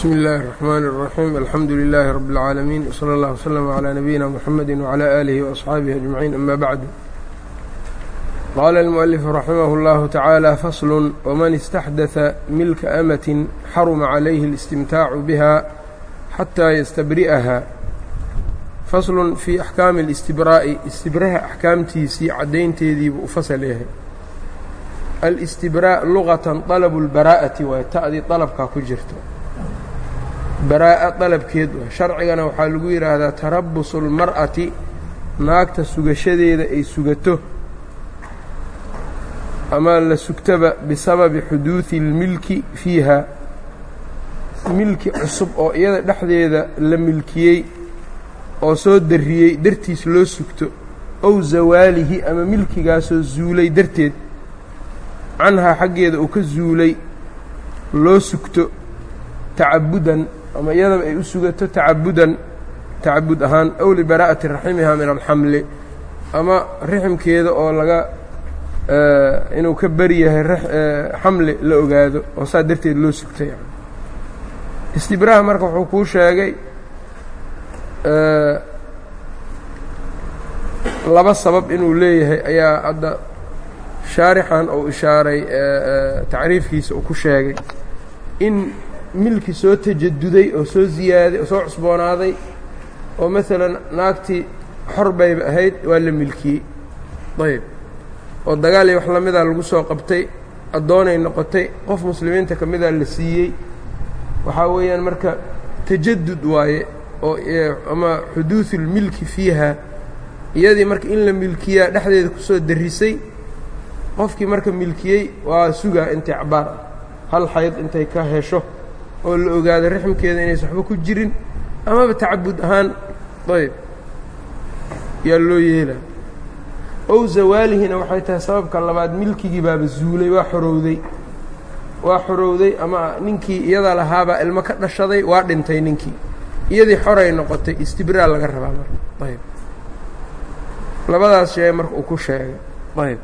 bsmi اllahi الرحmn الرaxيim alxamdu لilaahi rab اlcaalamiin wslى اllah wslm عlى nabiyina mxamedi wعlى alihi وaصxaabihi aجmaciin ama bacdu qaala اlmuؤalifu raximah اllahu tacaala faslu wman istaxdaثa milka amatin xaruma calayhi اlistimtaacu biha xataa yastabri'aha faslun fii axkaami اlistibraa'i istibraha axkaamtiisii caddaynteediibuu u fasal yahay alistibraa' lugatan طalabu اlbaraa'ati waay ta'dii dalabkaa ku jirto baraa'a dalabkeed sharcigana waxaa lagu yidhaahdaa tarabusu اlmar'ati naagta sugashadeeda ay sugato. Ama la sugtaba bisababi xuduudi اlmilki fiiha milki cusub oo iyada dhexdeeda la milkiyey oo soo darriyey dartiis loo sugto ow zawaalihi ama milkigaasoo zuulay darteed. Canhaa xaggeeda uu ka zuulay loo sugto tacabudan ama iyadaba ay u sugato tacabudan tacabud ahaan ow libaraa'ati raximihaa min alxamli ama riximkeeda oo laga inuu ka beri yahay xamli la ogaado oo saa darteed loo sugto yani istibraha marka wuxuu kuu sheegay laba sabab inuu leeyahay ayaa hadda shaarixan uu ishaaray tacriifkiisa uu ku sheegay. In milki soo tajaduday oo soo ziyaaday oo soo cusboonaaday oo maalan naagtii xor bayba ahayd waa la milkiyey. Ayb. Oo dagaal iyo wax lamida lagu soo qabtay addoonay noqotay qof muslimiinta ka mida la siiyey. Waxaa weeyaan marka tajadud waaye oo ama xuduudu اlmilki fiiha iyadii marka in la milkiyaa dhexdeeda ku soo darrisay qofkii marka milkiyey waa sugaa intay cabaar hal xayd intay ka hesho oo la ogaado rixmkeeda inaysan waxba ku jirin amaba tacabud ahaan ayb yaa loo yeelaa ow zawaalihina waxay tahay sababka labaad milkigii baaba zuulay waa xorowday. Waa xorowday ama ninkii iyada lahaabaa ilmo ka dhashaday waa dhintay ninkii. Iyadii xoray noqotay istibraa laga rabaa marka ayb. Labadaas shee marka uu ku sheegay ayb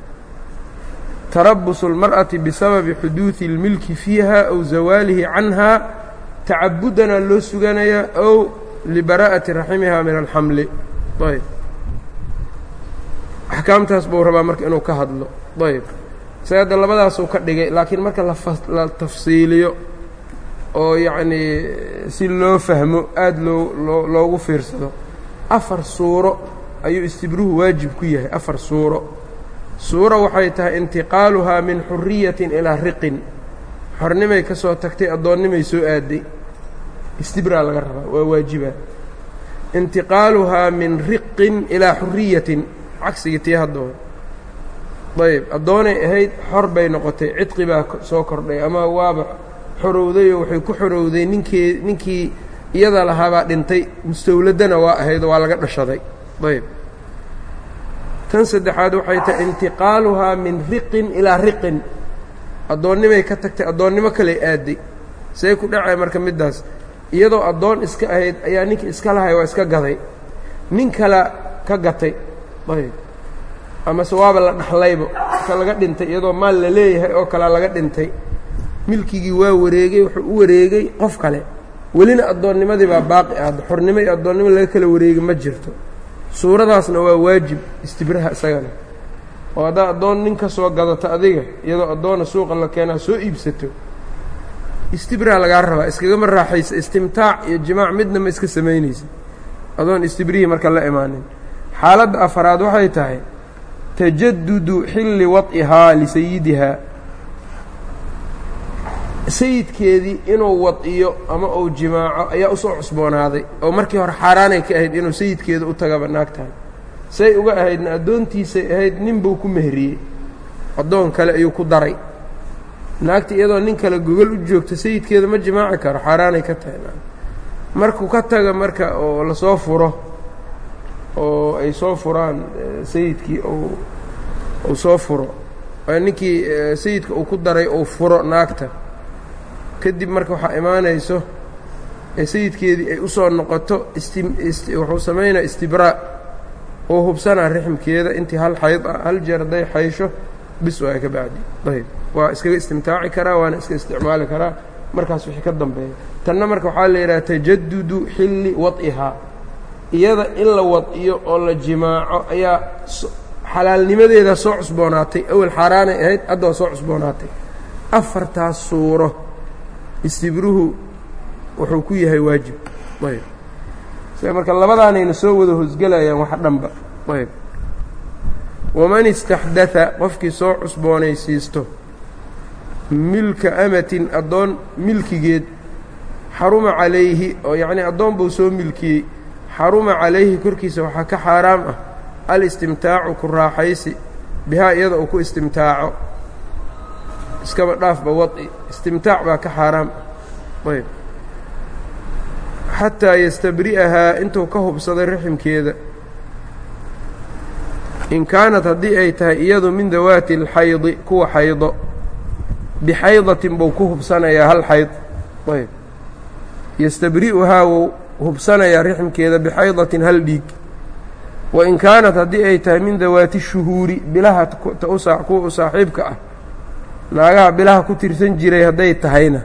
tarabusu اlmar'ati bisababi xuduudi اlmilki fiiha aw zawaalihi canha tacabudana loo suganayaa ow libaraa'ati raximiha min alxamli ayb axkaamtaas buu rabaa marka inuu ka hadlo ayb hadda labadaasuu ka dhigay laakiin marka la tafsiiliyo oo yacnii si loo fahmo aada loo loogu fiirsado afar suuro ayuu istibruhu waajib ku yahay afar suuro suuro waxay tahay intiqaaluhaa min xuriyatin ilaa riqin. Xornimay ka soo tagtay addoonnimay soo aaday. Istibraa laga rabaa waa waajibaa intiqaaluhaa min riqin ilaa xuriyatin cagsigii tii haddooda ayb addoonay ahayd xor bay noqotay. Cidqi baa soo kordhay. Ama waaba xorowdayoo waxay ku xorowday ninkii ninkii iyada lahaabaa dhintay. Mustawladana waa ahaydoo waa laga dhashaday. Ayb tan saddexaad waxay tahay intiqaaluhaa min riqin ilaa riqin. Addoonnimay ka tagtay addoonnimo kaley aaday say ku dhacay marka middaas. Iyadoo addoon iska ahayd ayaa ninkii iska lahay waa iska gaday. Nin kala ka gatay ayb. Amase waaba la dhaxlaybo ka laga dhintay iyadoo maal la leeyahay oo kalea laga dhintay. Milkigii waa wareegay wuxuu u wareegay qof kale. Welina addoonnimadii baa baaqi ah xornimo iyo addoonnimo laga kala wareegi ma jirto suuradaasna waa waajib istibraha isagana. Oo haddaa addoon nin ka soo gadato adiga iyadoo addoonna suuqa la keenaa soo iibsato. Istibraha lagaa rabaa iskagama raaxaysa istimtaac iyo jimaac midna ma iska samaynaysa. Adoon istibrihii marka la imaanin. Xaaladda afaraad waxay tahay tajadudu xilli wad'ihaa lisayidihaa sayidkeedii inuu wad'iyo ama uu jimaaco ayaa u soo cusboonaaday oo markii hore xaaraanay ka ahayd inuu sayidkeeda u tagaba naagtahay say uga ahaydna addoontiisay ahayd nin buu ku mehriyey. Addoon kale ayuu ku daray. Naagta iyadoo nin kale gogol u joogto sayidkeeda ma jimaaci karo xaaraanay ka tahay markuu ka taga marka oo la soo furo oo ay soo furaan sayidkii uu soo furo ninkii sayidka uu ku daray uu furo naagta kadib marka waxaa imaanayso sayidkeedii ay u soo noqoto wuxuu samaynaa istibraa oo hubsanaa rixmkeeda intii hal xayd ah hal jeer hadday xaysho bis waa ka bacdi ayb waa iskaga istimtaaci karaa waana iska isticmaali karaa. Markaas wixii ka dambeeya. Tanna marka waxaa la yidhaha tajadudu xilli wad'ihaa iyada in la wad'iyo oo la jimaaco ayaa xalaalnimadeeda soo cusboonaatay. Awel xaaraanay ahayd hadda waa soo cusboonaatay. Afartaas suuro istibruhu wuxuu ku yahay waajib. Ayb. Sida marka labadaanayna soo wada hosgelayaan wax dhanba. Ayb. Waman istaxdaa qofkii soo cusboonaysiisto milka amatin addoon milkigeed xaruma calayhi oo yacnii addoon buu soo milkiyey xaruma calayhi korkiisa waxaa ka xaaraam ah alistimtaacu ku raaxaysi bihaa iyada uu ku istimtaaco iskaba dhaafba wad'i istimtaac baa ka xaaraam. Ayb. Xataa yastabri'ahaa intuu ka hubsaday raximkeeda in kaanat haddii ay tahay iyadu min dawaati alxaydi kuwa xaydo. Bixaydatin buu ku hubsanayaa hal xayd. Ayb. Yastabri'uhaa wuu hubsanayaa rixmkeeda bixaydatin hal dhiig. Wain kaanat haddii ay tahay min dawaati shuhuuri bilaha kuwa u ah naagaha bilaha ku tirsan jiray hadday tahayna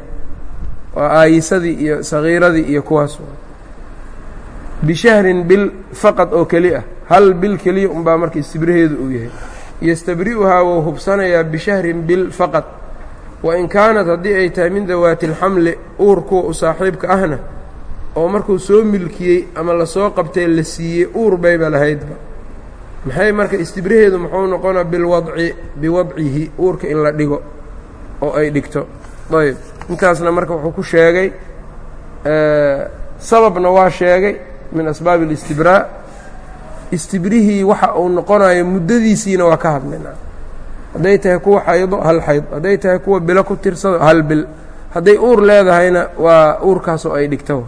waa aayisadii iyo sagiiradii iyo kuwaas. Bishahrin bil faqad oo keli ah hal bil keliya unbaa marka istibraheedu uu yahay. Yastabri'uhaa wuu hubsanayaa bishahrin bil faqad. Wain kaanat haddii ay tahay min dawaati alxamli uur kuwa u saaxiibka ahna oo markuu soo milkiyey ama la soo qabtay la siiyey uur bayba lahaydba maxay marka istibraheedu muxuu noqonaa bilwadci biwadcihi uurka in la dhigo oo ay dhigto. Ayb intaasna marka wuxuu ku sheegay sababna waa sheegay min asbaabi alistibraa. Istibrihii waxa uu noqonayo muddadiisiina waa ka hadlaynaa hadday tahay kuwa xaydo hal xayd. Hadday tahay kuwa bilo ku tirsado hal bil. Hadday uur leedahayna waa uurkaasoo ay dhigto.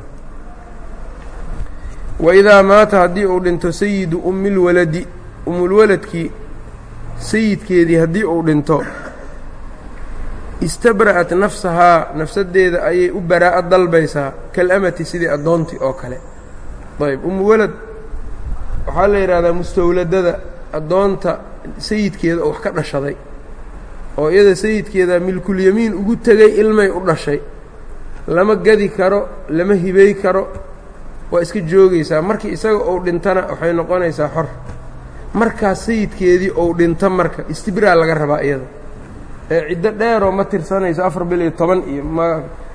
Waidaa maata haddii uu dhinto sayidu ummilwaladi umulwaladkii sayidkeedii haddii uu dhinto istabra'at nafsahaa nafsaddeeda ayay u baraa'a dalbaysaa kalamati sidii addoontii oo kale. Ayb umuwalad waxaa la yidhahdaa mustawladada addoonta sayidkeeda oo wax ka dhashaday oo iyada sayidkeeda milkulyamiin ugu tegay ilmay u dhashay. Lama gadi karo lama hibay karo waa iska joogaysaa. Markii isaga uu dhintana waxay noqonaysaa xor markaas sayidkeedii ou dhinto marka istibraa laga rabaa iyada. Ee ciddo dheeroo ma tirsanayso afar bil iyo toban iyo ma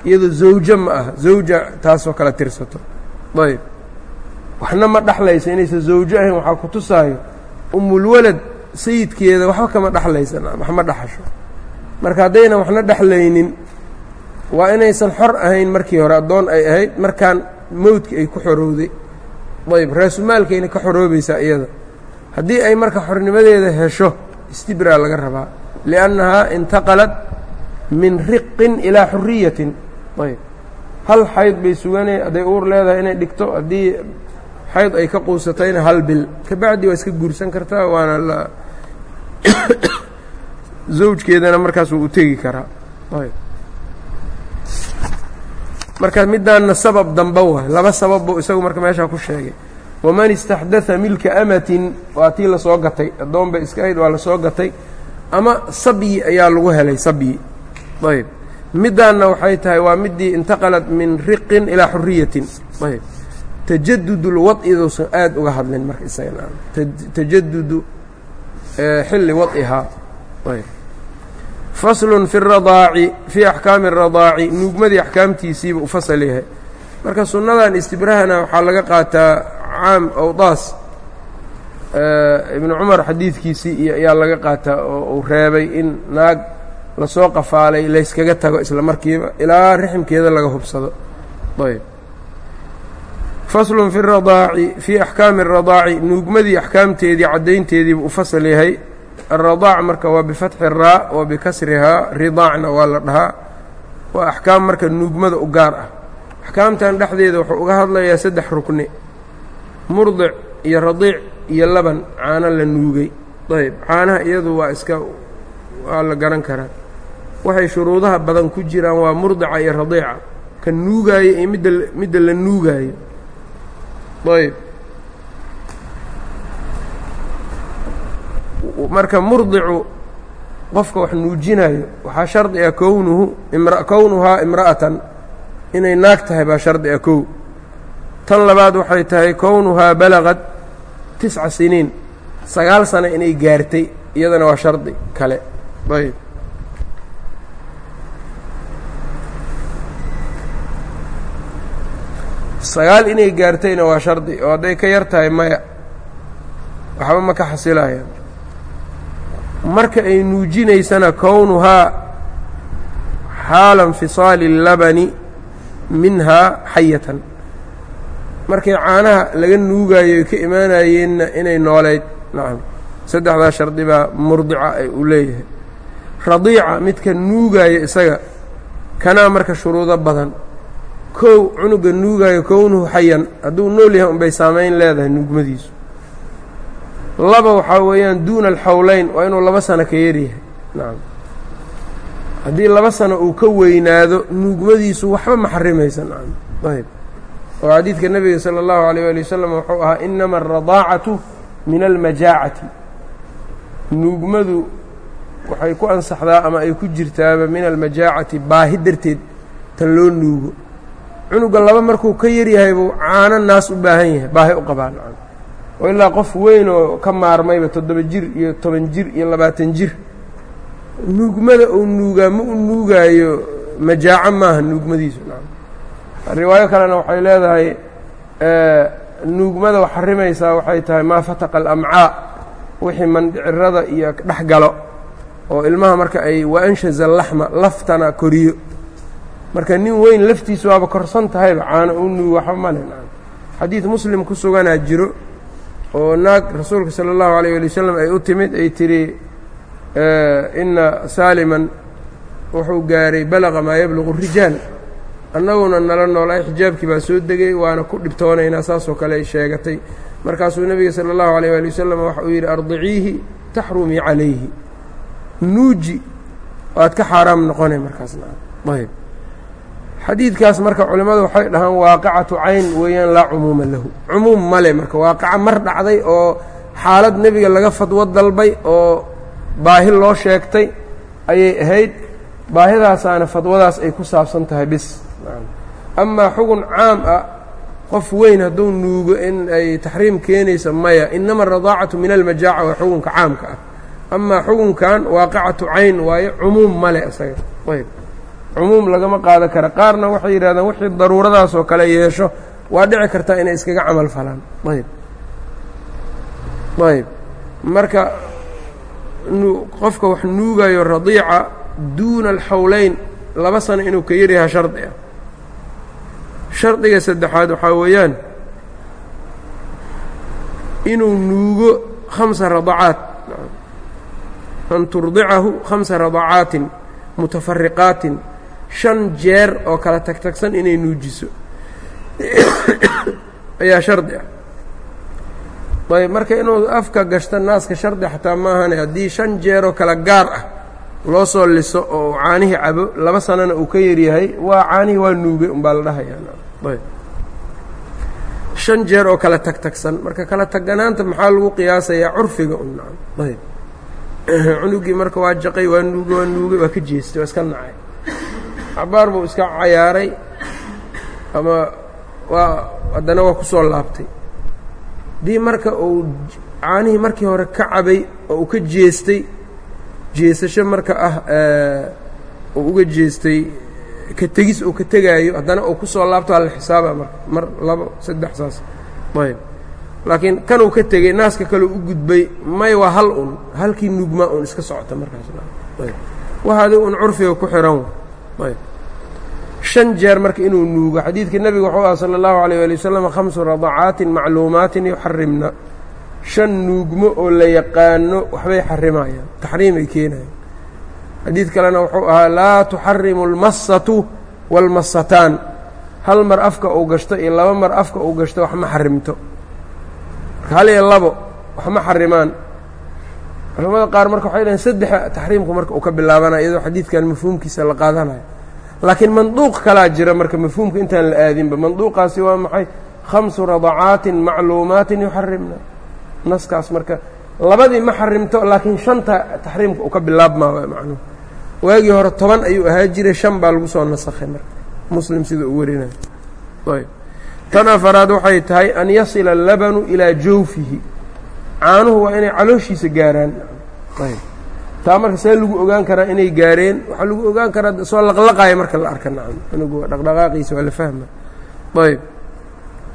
iyadoo zawjo ma aha zawja taasoo kale tirsato. Ayb waxna ma dhexlayso inaysan zawjo ahayn waxaa ku tusaayo umulwalad sayidkeeda waxba kama dhexlaysan wax ma dhexasho marka haddaynan waxna dhexlaynin waa inaysan xor ahayn markii hore addoon ay ahayd markaan mowdki ay ku xorowday. Ayb raasumaalkayna ka xoroobaysaa iyada haddii ay marka xornimadeeda hesho istibraa laga rabaa. Liannahaa intaqalat min riqin ilaa xuriyatin ayb. Hal xayd bay suganay hadday uur leedahay inay dhigto haddii xayd ay ka quusatayna hal bil. Kabacdi waa iska guursan kartaa waana la zawjkeedana markaas wuu u tegi karaa. Ayb. Marka midaanna sabab damba waay. Laba sabab buu isagu marka meeshaa ku sheegay waman istaxdaa milka amatin waa tii la soo gatay addoon bay iska ahayd waa la soo gatay ama sabyi ayaa lagu helay sabyi ayb midaanna waxay tahay waa midii intaqalat min riqin ilaa xuriyatin ayb tajadud lwad'iduusan aada uga hadlin marka isaga tajadudu xilli wad'ihaa ayb faslun fi اradaaci fii axkaami اradaaci nuugmadii axkaamtiisiiba u fasal yahay marka sunnadan istibrahana waxaa laga qaataa caam awdaas eh, ibnu cumar xadiidkiisii iyo ayaa laga qaataa oo uu reebay in naag la soo qafaalay layskaga tago isla markiiba ilaa rixmkeeda laga hubsado. Ayb. Faslun fi radaaci fii axkaami اradaaci nuugmadii axkaamteedii caddaynteediibuu u fasal yahay. Alradaac marka waa bifatxi raa wa bikasrihaa ridaacna waa la dhahaa. Waa axkaam marka nuugmada u gaar ah. Axkaamtan dhexdeeda wuxuu uga hadlayaa saddex rukni murdic iyo radiic iyo laban caano la nuugay. Ayb caanaha iyadu waa iska waa la garan karaa. Waxay shuruudaha badan ku jiraan waa murdica iyo radiica. Ka nuugaayo iyo midda midda la nuugaayo. Ayb. Marka murdicu qofka wax nuujinayo waxaa shardi ah kownuhu kownuhaa imra'atan. Inay naag tahay baa shardi ah kow tan labaad waxay tahay kownuhaa balagad tisca siniin. Sagaal sano inay gaartay iyadana waa shardi kale. Ayb sagaal inay gaartayna waa shardi oo hadday ka yar tahay maya. Waxba ma ka xasilayaan marka ay nuujinaysana kownuhaa xaala infisaali اlabani minhaa xayatan markay caanaha laga nuugaayo ka imaanayeenna inay nooleyd nacam. Saddexdaa shardi baa murdica ay u leeyahay. Radiica midka nuugaayo isaga kanaa marka shuruudo badan. Kow cunuga nuugaayo kownuhu xayan. Hadduu nool yahay unbay saamayn leedahay nuugmadiisu. Laba waxaa weeyaan duuna alxawleyn waa inuu laba sano ka yaryahay nacam. Haddii laba sano uu ka weynaado nuugmadiisu waxba ma xarimaysa. Nacam. Ayb oo xadiidka nebiga salى اllahu عalيه wali wasalam wuxuu ahaa inama alradaacatu min almajaacati nuugmadu waxay ku ansaxdaa ama ay ku jirtaaba min almajaacati baahi darteed tan loo nuugo cunuga laba markuu ka yaryahay buu caano naas u baahan yahay baahi u qabaa nacam oo ilaa qof weyn oo ka maarmayba toddoba jir iyo toban jir iyo labaatan jir nuugmada uu nuugaa ma u nuugaayo majaaco maaha nuugmadiisu nacam riwaayo kalena waxay leedahay nuugmada xarimaysaa waxay tahay maa fataqa alamcaa wixii mandhicirada iyo dhex galo oo ilmaha marka ay waanshaza laxma laftana koriyo. Marka nin weyn laftiisu waaba korsan tahayba caano u nuugo waxba male xadiid muslim ku suganaa jiro oo naag rasuulka sala allahu alayh ali wasalam ay u timid ay tidhi ina saaliman wuxuu gaaray balaqa maa yabluqu rijaal annaguna nala noolay xijaabkii baa soo degay waana ku dhibtoonaynaa saasoo kale ay sheegatay. Markaasuu nebiga sala allahu alayh ali wasalam waxa uu yidhi ardiciihi taxrumii calayhi. Nuuji waad ka xaaraam noqonay markaasna. Ayb xadiidkaas marka culimmadu waxay dhahaan waaqicatu cayn weeyaan laa cumuuma lahu. Cumuum male marka waaqica mar dhacday oo xaalad nebiga laga fadwo dalbay oo baahi loo sheegtay ayay ahayd. Baahidaasaana fadwadaas ay ku saabsan tahay bis amaa xugun caam ah qof weyn hadduu nuugo in ay taxriim keenaysa maya inama aradaacatu min almajaaca waa xugunka caamka ah. Amaa xugunkan waaqicatu cayn waayo cumuum male isaga. Ayb. Cumuum lagama qaada kara. Qaarna waxay yidhahdaan wixii daruuradaas oo kale yeesho waa dhici kartaa inay iskaga camal falaan. Ayb. Ayb. Marka qofka wax nuugayo radiica duuna alxawleyn laba sano inuu ka yaryaha shardi ah shardiga saddexaad waxaa weeyaan inuu nuugo khamsa radacaat. An turdicahu khamsa radacaatin mutafariqaatin shan jeer oo kala tagtagsan inay nuujiso. Ayaa shardi ah. Ayb marka inuu afka gashto naaska shardi xataa maahane haddii shan jeeroo kala gaar ah loo soo liso oo caanihii cabo laba sanana uu ka yaryahay waa caanihii waa nuugay umbaa la dhahayaayb shan jeer oo kala tagtagsan. Marka kala taganaanta maxaa lagu qiyaasayaa curfiga un ayb. Cunugii marka waa jaqay waa nuugay waa nuugay waa ka jeestay waa iska nacay. Cabaar buu iska cayaaray ama waa haddana waa ku soo laabtay. Dii marka uu caanihii markii hore ka cabay oo uu ka jeestay jeesasho marka ah uu uga jeestay ka tegis uu ka tegaayo haddana uu ku soo laabto hala xisaaba marka mar labo saddex saas. Ayb laakiin kanuu ka tegey naaska kaleu u gudbay may waa hal un halkii nugma un iska socota markaaswahaadi un curfiga ku xihan ayb shan jeer marka inuu nuugo xadiidka nebiga wuxuu ah sala allahu alayh ali wasalam khamsu radacaatin macluumaatin yuxarimna shan nuugmo oo la yaqaano waxbay xarimayaan taxriimay keenayaan. Xadiid kalena wuxuu ahaa laa tuxarimu اlmasatu wاlmasataan hal mar afka uu gashto iyo laba mar afka uu gashto wax ma xarimto marka hal iyo labo wax ma xarimaan culamada qaar marka waxay dhahen saddexa taxriimku marka uu ka bilaabanaya iyadoo xadiidkan mafhuumkiisa la qaadanayo. Laakiin manduuq kalaa jira marka mafhuumka intaan la aadinba manduuqaasi waa maxay? Khamsu radacaatin macluumaatin yuxarimna naskaas marka labadii ma xarimto laakiin shanta taxriimka uu ka bilaabmaa macnuhu waagii hore toban ayuu ahaa jiray shan baa lagu soo nasakhay marka. Muslim sida uu warinayo ayb. Tan afaraad waxay tahay an yasila allabanu ilaa jawfihi. Caanuhu waa inay calooshiisa gaaraan. Ayb. Taa marka see lagu ogaan karaa inay gaareen waxaa lagu ogaan karaa soo laqlaqaya marka la arka nacam. Cunugu dhaqdhaqaaqiisa waa la fahma. Ayb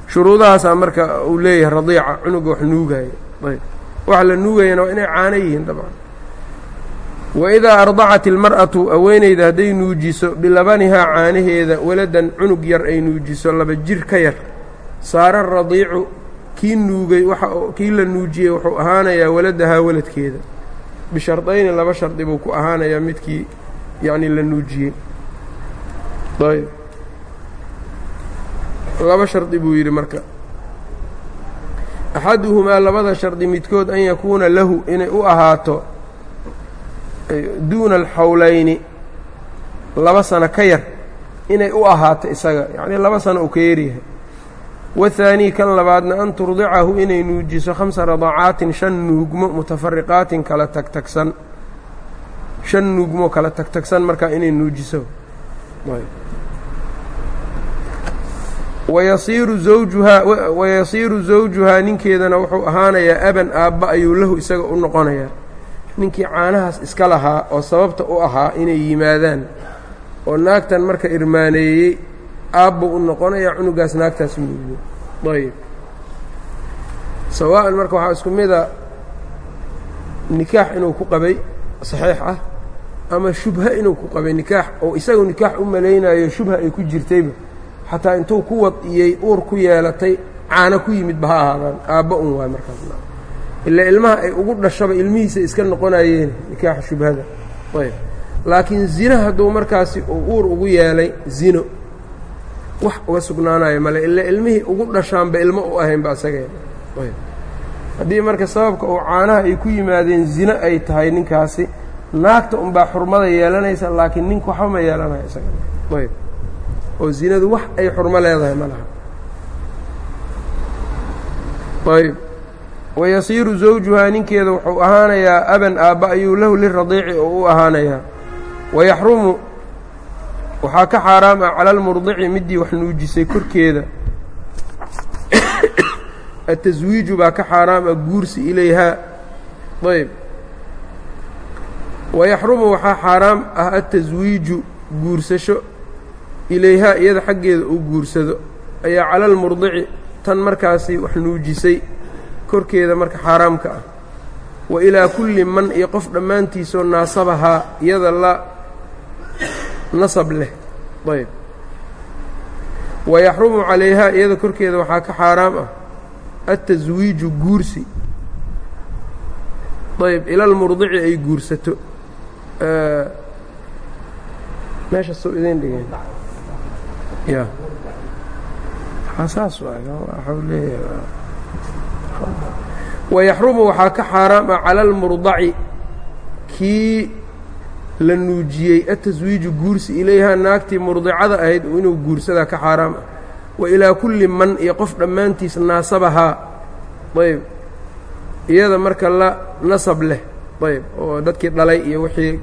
shuruudahaasaa marka uu leeyahay radiica cunuga wax nuugaya. Ayb. Waxa la nuugayana waa inay caano yihiin dabcan. Waidaa ardacat ilmar'atu haweeneyda hadday nuujiso bilabanihaa caanaheeda waladan cunug yar ay nuujiso laba jir ka yar saara radiicu kii nuugay kii la nuujiyey wuxuu ahaanayaa waladahaa waladkeeda. Bishardayni laba shardi buu ku ahaanayaa midkii yacni la nuujiyey. Ayb laba shardi buu yidhi marka. Axaduhumaa labada shardi midkood an yakuuna lahu inay u ahaato duuna alxawlayni laba sano ka yar inay u ahaato isaga yacnii laba sano uu ka yaryahay wahaanii kan labaadna an turdicahu inay nuujiso khamsa radacaatin shan nuugmo mutafariqaatin kala tagtagsan. Shan nuugmo kala tagtagsan markaa inay nuujiso wayasiiru zawjuhaa wayasiiru zawjuhaa ninkeedana wuxuu ahaanayaa aban aabba ayuu lahu isaga u noqonayaa. Ninkii caanahaas iska lahaa oo sababta u ahaa inay yimaadaan oo naagtan marka irmaaneeyey aabbuu u noqonayaa cunugaas naagtaas nuugo ayb sawaa'an marka waxaa isku mida nikaax inuu ku qabay saxiix ah ama shubha inuu ku qabay nikaax oo isagu nikaax u malaynayo shubha ay ku jirtayba xataa intuu ku wadiyey uur ku yeelatay caano ku yimidba ha ahaadaan. Aabba un waay markaas. Ilaa ilmaha ay ugu dhashaba ilmihiisa iska noqonayeen nikaaxa shubhada. Ayb. Laakiin zina hadduu markaasi uu uur ugu yeelay zino. Wax uga sugnaanayo male ilaa ilmihii ugu dhashaanba ilmo u ahaynba asagee ayb. Haddii marka sababka uu caanaha ay ku yimaadeen zino ay tahay ninkaasi naagta unbaa xurmada yeelanaysa laakiin ninku waxba ma yeelanayo isaga ayb oo zinadu wax ay xurmo leedahay ma laha. Ayb wayasiiru zawjuhaa ninkeeda wuxuu ahaanayaa aban aabba ayuu lahu liradiici oo u ahaanayaa. Wayaxrumu waxaa ka xaaraam ah cala almurdici middii wax nuujisay korkeeda. Ataswiiju baa ka xaaraam ah guursi ilayhaa ayb wayaxrumu waxaa xaaraam ah ataswiiju guursasho ilayhaa iyada xaggeeda uu guursado ayaa cala almurdici tan markaasi wax nuujisay korkeeda marka xaaraamka ah. Wa ilaa kulli man iyo qof dhammaantiisoo naasabahaa iyada la nasab leh. Ayb. Wayaxrumu calayhaa iyada korkeeda waxaa ka xaaraam ah ataswiiju guursi. Ayb ila almurdici ay guursato. Meesha soo idin dhigeen ya saas leeyahay. Wayaxrumu waxaa ka xaaraam ah cala almurdaci kii la nuujiyey ataswiiju guursi ilayhaa naagtii murdicada ahayd inuu guursadaa ka xaaraam ah. Wa ilaa kulli man iyo qof dhammaantiis naasabahaa. Ayb. Iyada marka la nasab leh ayb oo dadkii dhalay iyo wixii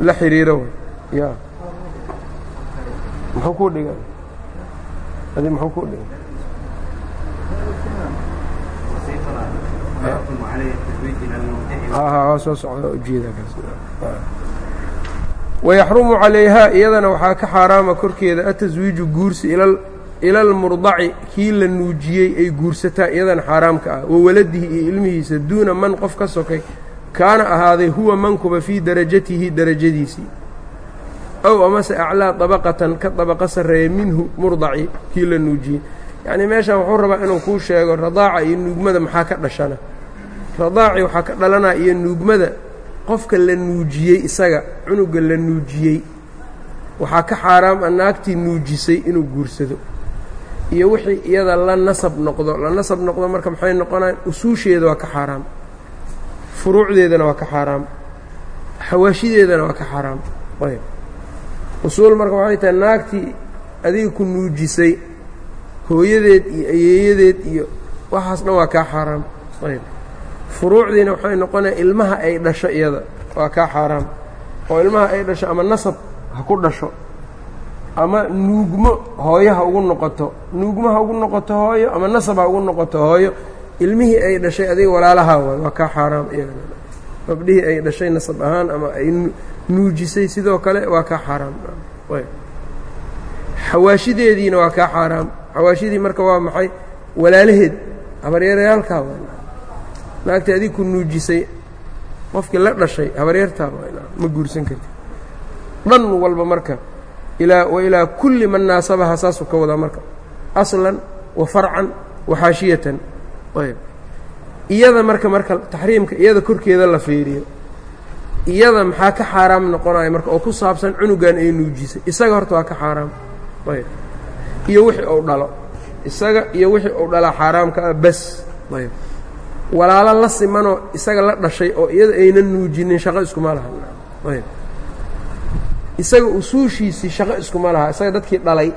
la xiriiro ya muxuu ku dhiga adi muxuu ku dhiga soo socda ujeeda wayaxrumu calayhaa iyadana waxaa ka xaaraama korkeeda ataswiiju guursi ila almurdaci kii la nuujiyey ay guursataa iyadana xaaraamka ah. Wa waladihi iyo ilmihiisa duuna man qof ka sokay kaana ahaaday huwa mankuba fii darajatihi darajadiisii ow amase aclaa dabaqatan ka dabaqa sarreeya minhu murdaci kii la nuujiyey. Yacnii meeshan wuxuu rabaa inuu kuu sheego radaaca iyo nuugmada maxaa ka dhashana. Radaaci waxaa ka dhalanaa iyo nuugmada qofka la nuujiyey isaga cunuga la nuujiyey. Waxaa ka xaaraam a naagtii nuujisay inuu guursado. Iyo wixii iyada la nasab noqdo la nasab noqdo marka maxay noqonayaan usuusheeda waa ka xaaraam. Furuucdeedana waa ka xaaraam. Xawaashideedana waa ka xaaraam. Ayb usuul marka waxay tahay naagtii adiga ku nuujisay hooyadeed iyo ayeeyadeed iyo waxaas dhan waa kaa xaaraam. Ayb. Furuucdiina waxay noqonaya ilmaha ay dhasho iyada waa kaa xaaraam. Oo ilmaha ay dhasho ama nasab ha ku dhasho ama nuugmo hooyo ha ugu noqoto nuugmo ha ugu noqoto hooyo ama nasab ha ugu noqoto hooyo ilmihii ay dhashay adiga walaalahaa waay waa kaa xaaraam iyagana gabdhihii ay dhashay nasab ahaan ama ay nuujisay sidoo kale waa kaa xaaraam. Xawaashideediina waa kaa xaaraam. Xawaashidii marka waa maxay? Walaalaheed. Habaryarayaalkaa waa naagta adig ku nuujisay qofkii la dhashay habaryartaa ma guursan karti dhan walba marka ilaa wa ilaa kulli man naasabaha saasuu ka wadaa marka. Aslan wa farcan wa xaashiyatan. Iyada marka marka taxriimka iyada korkeeda la fiiriyo iyada maxaa ka xaaraam noqonaya marka oo ku saabsan cunugan ay nuujisay. Isaga horta waa ka xaaraam. Ayb. Iyo wixii uu dhalo. Isaga iyo wixii uu dhalaa xaaraamka ah bas. Ayb. Walaalo la simanoo isaga la dhashay oo iyada aynan nuujinin shaqo iskuma laha. Ayb. Isaga usuushiisii shaqo iskuma laha. Isaga dadkii dhalay.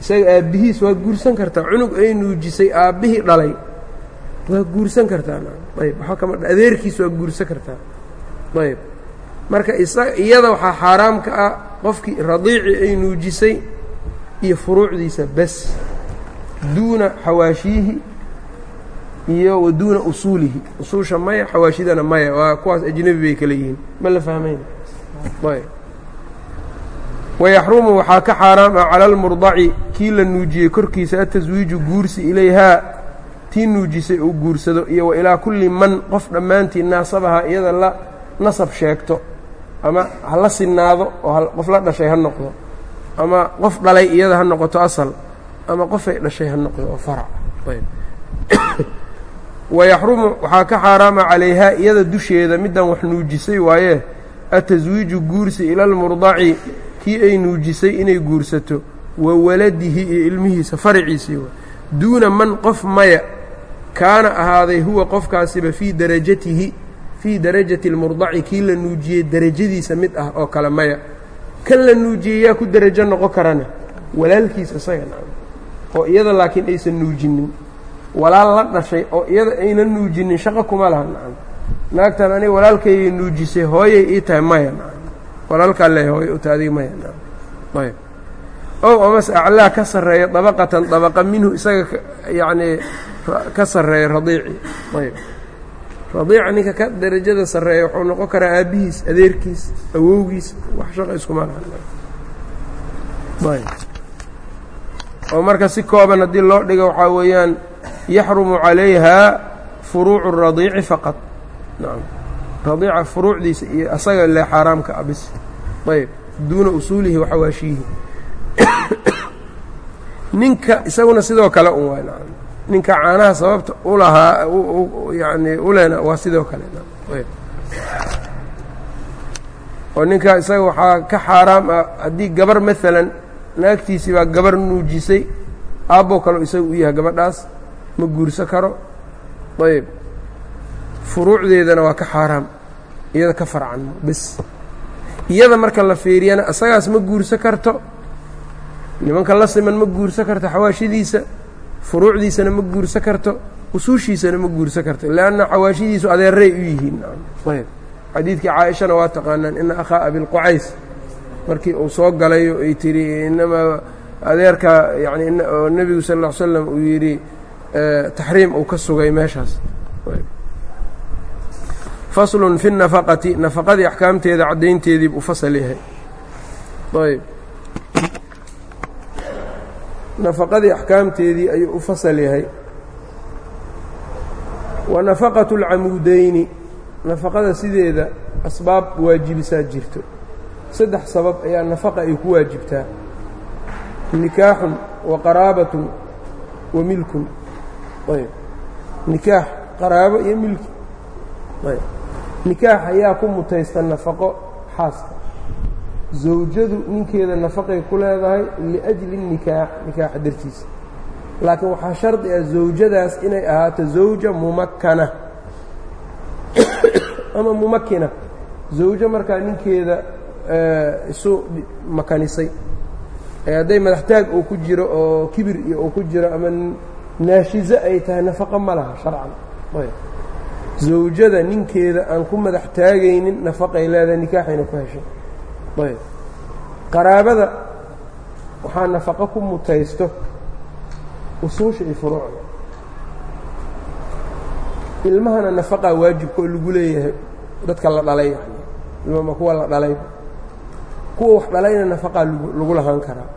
Isaga aabbihiis waa guursan kartaa. Cunug ay nuujisay aabbihii dhalay. Waa guursan kartaa. Ayb. Waaa kama adeerkiis waa guursan kartaa ayb. Marka iyada waxaa xaaraam ka ah qofkii radiici ay nuujisay iyo furuucdiisa bas duuna xawaashiyihi iyo wa duuna usuulihi. Usuusha maya xawaashidana maya. Waa kuwaas ajnebi bay kala yihiin. Ma la fahmayn? Ayb. Wayaxrumu waxaa ka xaaraam ah cala almurdaci kii la nuujiyey korkiisa ataswiiju guursi ilayhaa tii nuujisay uu guursado iyo wa ilaa kulli man qof dhammaantii naasabaha iyada la nasab sheegto ama ha la sinaado oo qof la dhashay ha noqdo ama qof dhalay iyada ha noqoto asal ama qofay dhashay ha noqdo oo farac wayaxrumu waxaa ka xaaraama calayhaa iyada dusheeda middan wax nuujisay waaye ataswiiju guursi ila almurdaci kii ay nuujisay inay guursato wa waladihi iyo ilmihiisa faraciisii duuna man qof maya kaana ahaaday huwa qofkaasiba fii darajatihi fii darajati almurdaci kii la nuujiyey derajadiisa mid ah oo kale maya. Kan la nuujiyey yaa ku derajo noqon karana walaalkiis isaga oo iyada laakiin aysan nuujinin. Walaal la dhashay oo iyada aynan nuujinin shaqo kuma laha nacam naagtan aniga walaalkaygay nuujisay hooyay ii tahay maya nacam walaalkaa le hooyo u tahay maya nacam ayb. Ow amase aclaa ka sarreeya dabaqatan dabaqa minhu isaga yacnii ka sarreeya radiici. Ayb radiica ninka ka derajada sarreeya wuxuu noqon karaa aabbihiis adeerkiis awowgiis wax shaqa iskuma oo marka si kooban haddii loo dhigo waxaa weeyaan yaxrumu calayhaa furuucu الradiici faqad nacam radiica furuucdiisa iyo asaga le xaaraamka a bis duuna usuulihi waxawaashiyihi ninka isaguna sidoo kale un nacam ninka caanaha sababta u lahaa yani ulena waa sidoo kale. Oo ninka isaga waxaa ka xaaraam ah haddii gabar maalan naagtiisii baa gabar nuujisay aabboo kaleo isaga u yahay gabadhaas ma guurso karo. Ayb. Furuucdeedana waa ka xaaraam iyada ka farcan bes. Iyada marka la fiiriyana isagaas ma guurso karto. Nimanka la siman ma guurso karto xawaashidiisa furuucdiisana ma guurso karto usuushiisana ma guurso karto leanna xawaashidiisu adeeray u yihiin. Ayb. Xadiidkii caaishana waa taqaanaan ina akhaa abilqucays markii uu soo galay ay tihi inamaa adeerka yani oo nebigu sal ll slam uu yidhi taxriim uu ka sugay meeshaas. Faslun fi nafaqati nafaqadii axkaamteeda caddaynteedii buu fasal yahay. Ayb nafaqadii axkaamteedii ayuu u fasal yahay. Wa nafaqatu اlcamuudeyni nafaqada sideeda asbaab waajibisaa jirto. Saddex sabab ayaa nafaqa ay ku waajibtaa. Nikaaxun wa qaraabatun wa milkun. Ayb. Nikaax qaraabo iyo milki. Ayb. Nikaax ayaa ku mutaysta nafaqo xaaska zawjadu ninkeeda nafaqay ku leedahay liajli nikaax nikaaxa dartiisa. Laakiin waxaa shardi ah zawjadaas inay ahaato zawja mumakkana. Ama mumakina zawjo markaa ninkeeda isu makanisay. Ee hadday madaxtaag uu ku jiro oo kibir iyo uu ku jiro ama naashizo ay tahay nafaqo ma laha sharcan. Zawjada ninkeeda aan ku madax taagaynin nafaqay leedahay nikaaxayna ku heshay ayb. Qaraabada waxaa nafaqo ku mutaysto usuusha iyo furuucda. Ilmahana nafaqaa waajibka oo lagu leeyahay dadka la dhalay ilmama kuwa la dhalay. Kuwa wax dhalayna nafaqaa lagu lahaan karaa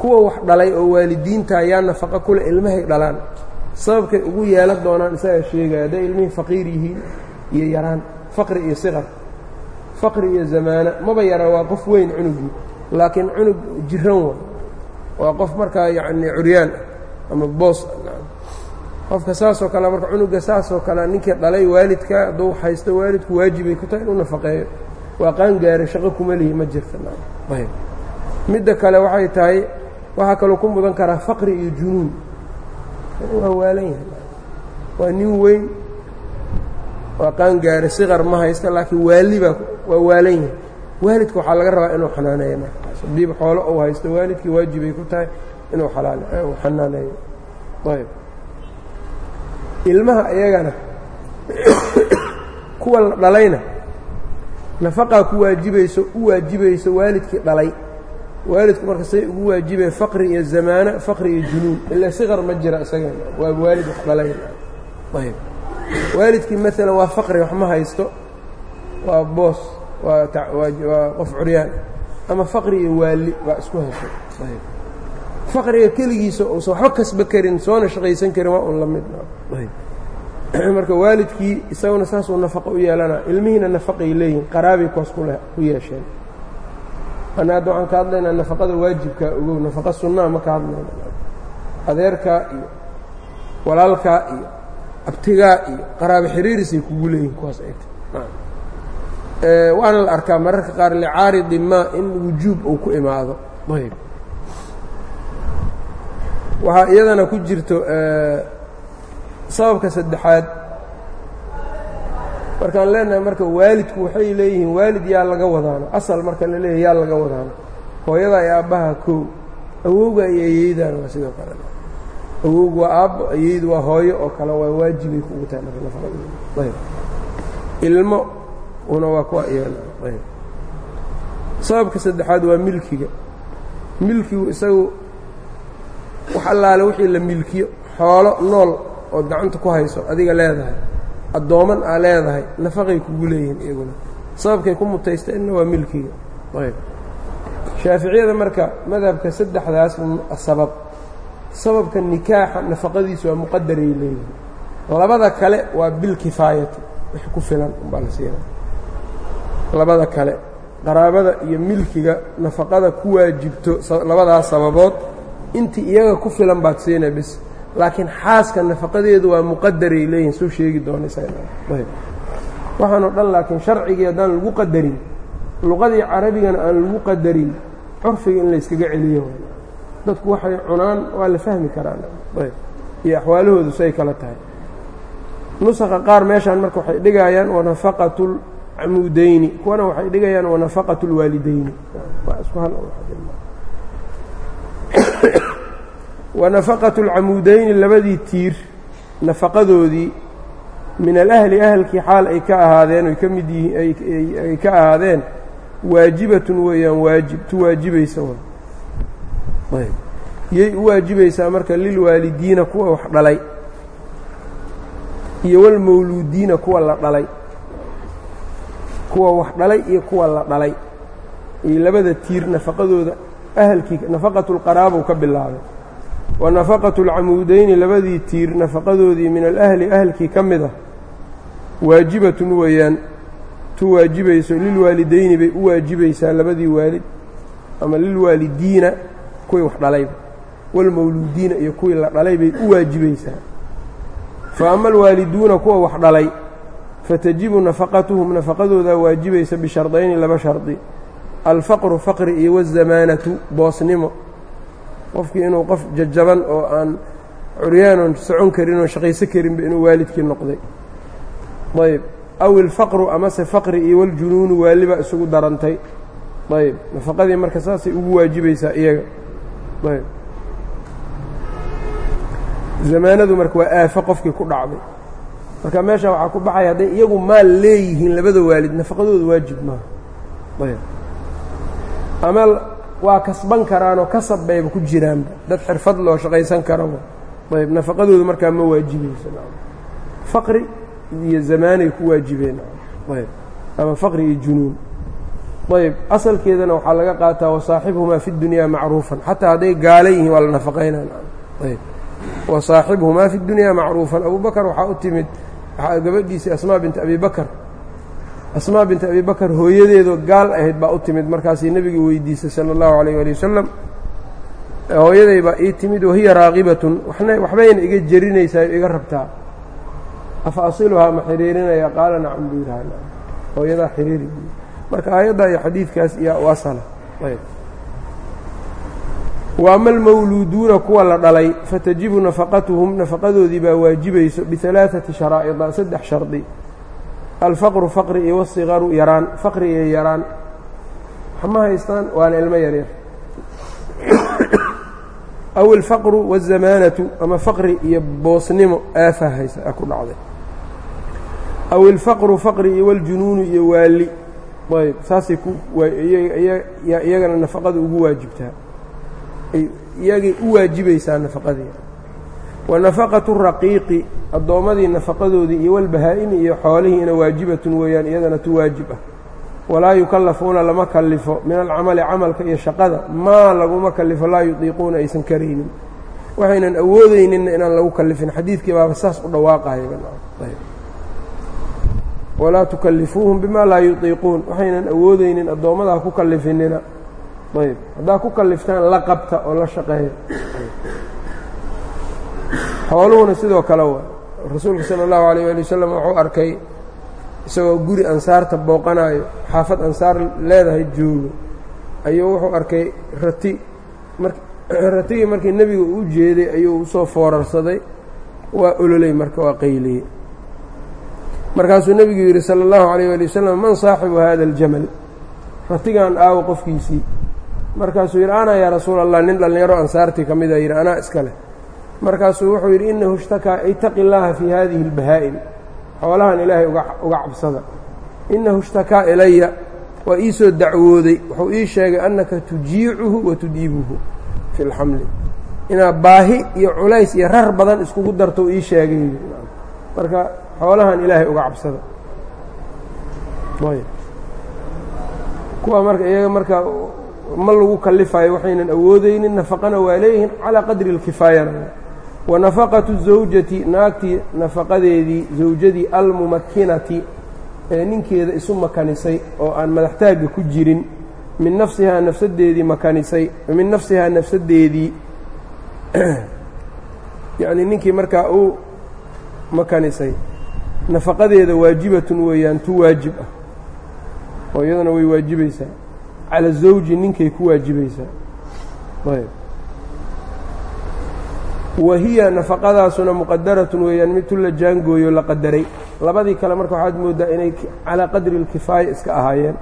kuwa wax dhalay oo waalidiinta ayaa nafaqo kule ilmahay dhalaan. Sababkay ugu yeelan doonaan isagaa sheegaya hadday ilmihii faqiir yihiin iyo yaraan faqri iyo siqar faqri iyo zamaano maba yara waa qof weyn cunugii laakiin cunug jiran wa waa qof markaa yacni curyaan ama boos qofka saasoo kale marka cunuga saasoo kale ninkii dhalay waalidka hadduu haysto waalidku waajibay ku tahay inuu nafaqeeyo. Waa qaan gaaray shaqo kuma lihi ma jirta ayb midda kale waxay tahay waxaa kaloo ku mudan karaa faqri iyo junuun. Waa waalan yahay waa nin weyn waa qaan gaaray siqar ma haysta laakiin waali baa waa waalan yahay waalidka waxaa laga rabaa inuu xanaaneeyo markaas. Haddiiba xoolo uu haysto waalidkii waajibay ku tahay inuu xanaaneeyo. Ayb. Ilmaha iyagana kuwa la dhalayna nafaqaa ku waajibayso u waajibayso waalidkii dhalay. Waalidku marka say ugu waajibeen faqri iyo zamaano faqri iyo junuun. Ila siqar ma jira isaga waa waalid wax dhalay. Ayb. Waalidkii maalan waa faqri wax ma haysto waa boos waa qof curyaan ama faqri iyo waali waa isku heshay. Faqriga keligiisa uusan waxba kasba karin soona shaqaysan karin waa un la mid marka waalidkii isaguna saasuu nafaqo u yeelanaa ilmihiina nafaqay leeyihiin qaraabay kuwaas ku yeesheen. Ana hadda waxaan ka hadlaynaa nafaqada waajibkaa ogow nafaqa sunnaa ma ka hadlayna. Adeerkaa iyo walaalkaa iyo abtigaa iyo qaraabo xiriirisay kugu leeyihiin kuwaas tahy waana la arkaa mararka qaar licaaridi maa in wujuub uu ku imaado. Ayb waxaa iyadana ku jirto sababka saddexaad. Markaan leenahay marka waalidku waxay leeyihiin waalid yaa laga wadaano. Asal marka la leeyahy yaa laga wadaano. Hooyada iyo aabbaha koow awowga iyo ayeydana waa sidoo kale. Awowgu waa aabbo ayeydu waa hooyo oo kale waa waajibay kugu tahay marka nafaqaayb ilmo una waa kuwa iyana ayb. Sababka saddexaad waa milkiga. Milkigu isagu wax allaale wixii la milkiyo xoolo nool ood gacanta ku hayso adiga leedahay. Addooman aa leedahay nafaqay kugu leeyihiin iyaguna. Sababkay ku mutaysteenna waa milkiga ayb. Shaaficiyada marka madhabka saddexdaas sabab. Sababka nikaaxa nafaqadiisu waa muqadaray leeyihiin. Labada kale waa bilkifaayati wix ku filan umbaa la siina labada kale qaraabada iyo milkiga nafaqada ku waajibto labadaas sababood intii iyaga ku filan baad siina bis. Laakiin xaaska nafaqadeedu waa muqadaray leeyihiin soo sheegi doonaysawaxaanoo dhan laakiin sharcigii haddaan lagu qadarin luqadii carabigana aan lagu qadarin curfiga in layskaga celiyo dadku waxay cunaan waa la fahmi karaan. Iyo axwaalahoodu say kala tahay. Nusaqa qaar meeshaan marka waxay dhigayaan wanafaqatu lcamuudayni kuwana waxay dhigayaan wanafaqatu lwaalidayni. Wanafaqatu alcamuudayni labadii tiir nafaqadoodii min alahli ahalkii xaal ay ka ahaadeen oy ka mid yihiin ay ka ahaadeen waajibatun weeyaan waajib tu waajibaysa ayb. Yay u waajibaysaa marka lilwaalidiina kuwa wax dhalay iyo walmawluudiina kuwa la dhalay kuwa wax dhalay iyo kuwa la dhalay. Iyo labada tiir nafaqadooda ahalkii nafaqatu lqaraabou ka bilaabay. Wa nafaqatu alcamuudayni labadii tiir nafaqadoodii min alahli ahalkii ka mid ah. Waajibatun weeyaan tu waajibayso lilwaalidayni bay u waajibaysaa labadii waalid ama lilwaalidiina kuwii wax dhalayba walmawluudiina iyo kuwii la dhalay bay u waajibaysaa fa ama alwaaliduuna kuwa wax dhalay fatajibu nafaqatuhum nafaqadoodaa waajibaysa bishardayni laba shardi. Alfaqru faqri iyo wazamaanatu boosnimo. Qofkii inuu qof jajaban oo aan curyaanon socon karin oo shaqayso karinba inuu waalidkii noqday. Ayb aw ilfaqru amase faqri iyo waljunuunu waalibaa isugu darantay. Ayb nafaqadii marka saasay ugu waajibaysaa iyaga. Ayb zamaanadu marka waa aafo qofkii ku dhacday marka meesha waxaa ku baxaya hadday iyagu maal leeyihiin labada waalid nafaqadooda waajib maaha. Ayb. Ama waa kasban karaanoo kasab bayba ku jiraanba dad xirfad loo shaqaysan karaba ayb nafaqadooda markaa ma waajibayso faqri iyo zamaanay ku waajibeen. Ayb. Ama faqri iyo junuun. Ayb asalkeedana waxaa laga qaataa wasaaxibhumaa fi اdunyaa macruufan. Xataa hadday gaala yihiin waa la nafaqaynaan ayb. Wasaaxibhumaa fi اdunyaa macruufan. Abu bakar waxaa u timid gabadhiisii asmaa binta abi bakar asmaa binta abi bakar hooyadeedoo gaal ahayd baa u timid. Markaasay nebiga weydiisay sala اllahu alayh ali wasalam hooyaday baa ii timid wahiya raaqibatun? Wana waxbayna iga jerinaysaa iga rabtaa. Afa asiluhaa? Ma xiriirinaya. Qaala nacam buu yidhaha hooyadaa xiriiri. Marka aayaddaa iyo xadiidkaas iyo wasala ayb waama almawluuduuna kuwa la dhalay fatajibu nafaqatuhum nafaqadoodii baa waajibayso bialaaثati sharaa'ida saddex shardi. Alfaqru faqri iyo wasiqaru yaraan faqri iyo yaraan. Waxma haystaan? Waana ilmo yaryar aw alfaqru waazamaanatu ama faqri iyo boosnimo aafa haysa ku dhacday. Aw ilfaqru faqri iyo waljunuunu iyo waali ayb saasay iyagana nafaqada ugu waajibtaa iyagay u waajibaysaa nafaqadii. Wa raqiiqi addoommadii nafaqadoodii iyo walbahaa'imi iyo xoolihiina waajibatun weeyaan iyadana tu waajib ah. Walaa yukallafuuna lama kallifo min alcamali camalka iyo shaqada maa laguma kallifo laa yudiiquuna aysan karaynin waxaynan awoodayninna inaan lagu kallifin. Xadiidkii baaba saas u dhawaaqahayawalaa tukallifuuhum bima laa yudiiquun. Waxaynan awoodaynin addoommada ku kallifinina ayb. Haddaa ku kalliftaan la qabta oo la shaqeeya. Xooluhuna sidoo kale waa rasuulka sala allahu alayh ali wasalam wuxuu arkay isagoo guri ansaarta booqanayo xaafad ansaar leedahay joogo. Ayuu wuxuu arkay rati mar ratigii markii nebiga u jeeday ayuu u soo foorarsaday. Waa ololey marka waa qayliyey. Markaasuu nebigu yidhi sala allahu alayh ali wasalam man saaxibu hada aljamal? Ratigan aawo qofkiisii markaasuu yidhi ana yaa rasuula allah nin dhallinyaro ansaartii ka mida yidhi anaa iska leh. Markaasuu wuxuu yidhi inahu ishtakaa itaqi llaaha fii hadihi اlbahaa'im xoolahan ilaahay uga cabsada. Inahu ishtakaa ilaya waa ii soo dacwooday. Wuxuu ii sheegay annaka tujiicuhu wa tudiibuhu fi اlxamli inaad baahi iyo culays iyo rar badan iskugu darto ii sheegay marka xoolahan ilaahay uga cabsada. Kuwa marka iyaga marka ma lagu kalifayo waxaynan awoodaynin nafaqana waa leeyihiin calaa qadri اlkifaayana wa nafaqatu zawjati naagtii nafaqadeedii zawjadii almumakinati ee ninkeeda isu makanisay oo aan madaxtaagga ku jirin. Min nafsihaa nafsadeedii makanisay min nafsihaa nafsadeedii yacnii ninkii markaa uu makanisay. Nafaqadeeda waajibatun weeyaan tu waajib ah oo iyadana way waajibaysaa cala zawji ninkay ku waajibaysaa ayb. Wa hiya nafaqadaasuna muqadaratun weeyaan mid tu la jaangooyo la qadaray. Labadii kale marka waxaad mooddaa inay calaa qadri اlkifaaya iska ahaayeen.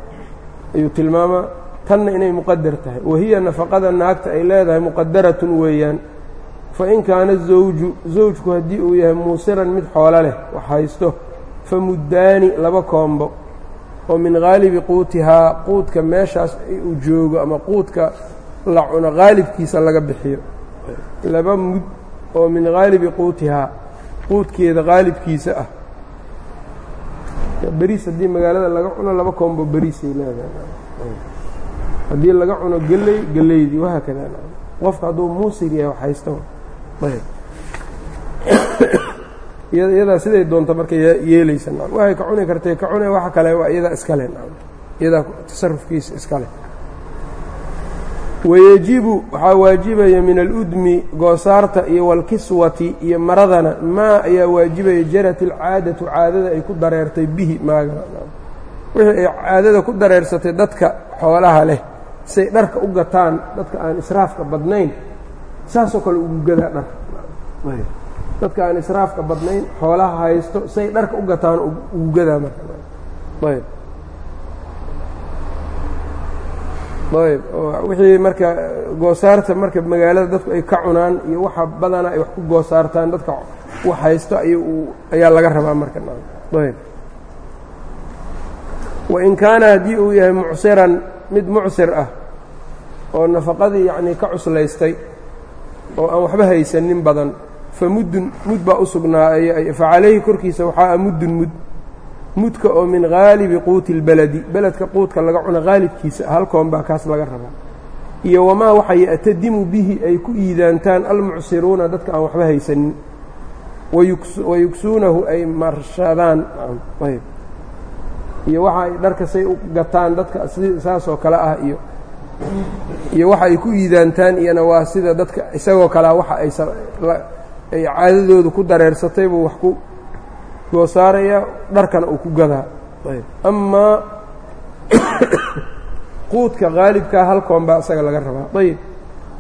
Ayuu tilmaamaa tanna inay muqadar tahay. Wa hiya nafaqada naagta ay leedahay muqadaratun weeyaan. Fain kaana zawju zawjku haddii uu yahay muusiran mid xoolo leh wax haysto. Fa muddaani laba koombo oo min haalibi quutihaa quudka meeshaas uu joogo ama quudka la cuno haalibkiisa laga bixiyo. Laba mud oo min haalibi quutihaa quudkeeda haalibkiisa ah. Beriis haddii magaalada laga cuno laba koombo beriisay leedahay. Haddii laga cuno geley geleydii wahaa kada qofka hadduu muusir yahay wax haysto iyadaa siday doonto marka yeelaysa waxay ka cuni kartay ka cune waxa kale waa iyadaa iska leh. Iyadaa tasarufkiisa iska leh. Wayejibu waxaa waajibaya min aludmi goosaarta iyo walkiswati iyo maradana maa ayaa waajibaya jarat ilcaadatu caadada ay ku dareertay bihi maaga. Wixii ay caadada ku dareersatay dadka xoolaha leh say dharka u gataan dadka aan israafka badnayn saasoo kale ugu gadaa dhar dadka aan israafka badnayn xoolaha haysto say dharka u gataan ugu gadaa marayb ayb. Wixii marka goosaarta marka magaalada dadku ay ka cunaan iyo waxa badanaa ay wax ku goosaartaan dadka wax haysto ayaa laga rabaa marka. Ayb. Wain kaana haddii uu yahay mucsiran mid mucsir ah oo nafaqadii yacnii ka cuslaystay oo aan waxba haysanin badan fa muddun mud baa u sugnaa fa calayhi korkiisa waxaa muddun mud mudka oo min haalibi quuti اlbeledi beledka quudka laga cuno haalibkiisa halkoon baa kaas laga rabaa iyo wamaa waxa ya'tadimu bihi ay ku iidaantaan almucsiruuna dadka aan waxba haysanin wayugsuunahu ay marshadaan iyo waxa dharka say u gataan dadka saasoo kale ah iyo iyo waxa ay ku iidaantaan iyana waa sida dadka isagoo kalea waxa ay ay caadadooda ku dareersatay buu wax ku goosaarayaa dharkana uu ku gadaa. Amaa quudka haalibkaa ah halkoon baa isaga laga rabaa. Ayib